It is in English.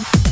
club.